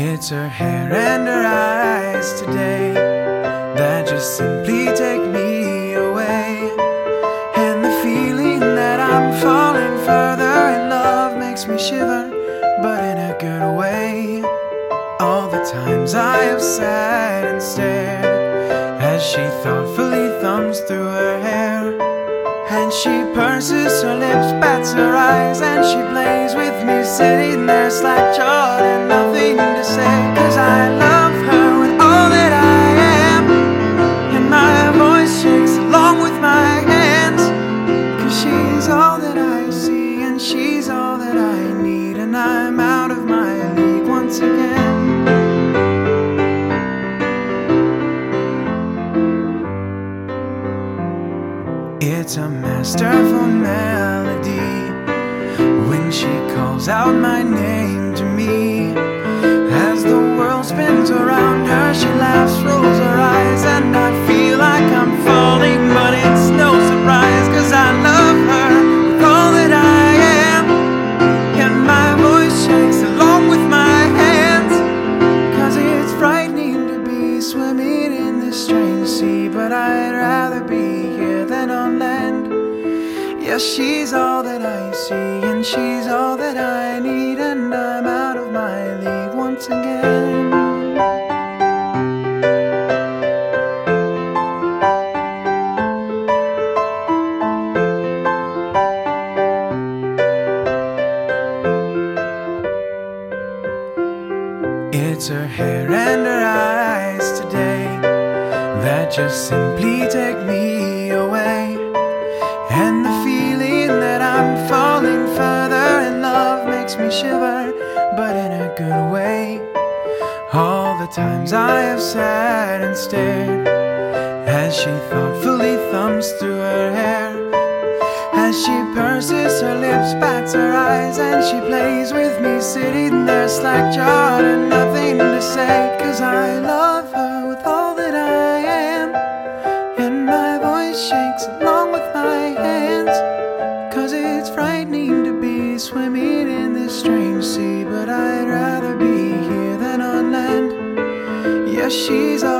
It's her hair and her eyes today that just simply take me away. And the feeling that I'm falling further in love makes me shiver, but in a good way. All the times I have sat and stared as she thoughtfully thumbs through her hair. And she purses her lips, bats her eyes, and she sitting there slack jawed and nothing to say. Cause I love her with all that I am, and my voice shakes along with my hands. Cause she's all that I see, and she's all that I need, and I'm out of my league once again. It's a masterful she out my name to me. As the world spins around her, she laughs, rolls her eyes, and I feel like I'm falling, but it's no surprise, cause I love her with all that I am. And my voice shakes along with my hands, cause it's frightening to be swimming in this strange sea, but I'd rather be here than on land. Yes, she's all that I see, and she's all It's her hair and her eyes today that just simply take me times I have sat and stared as she thoughtfully thumbs through her hair. As she purses her lips, bats her eyes, and she plays with me, sitting there slack jawed and nothing to say. Cause I love her she's all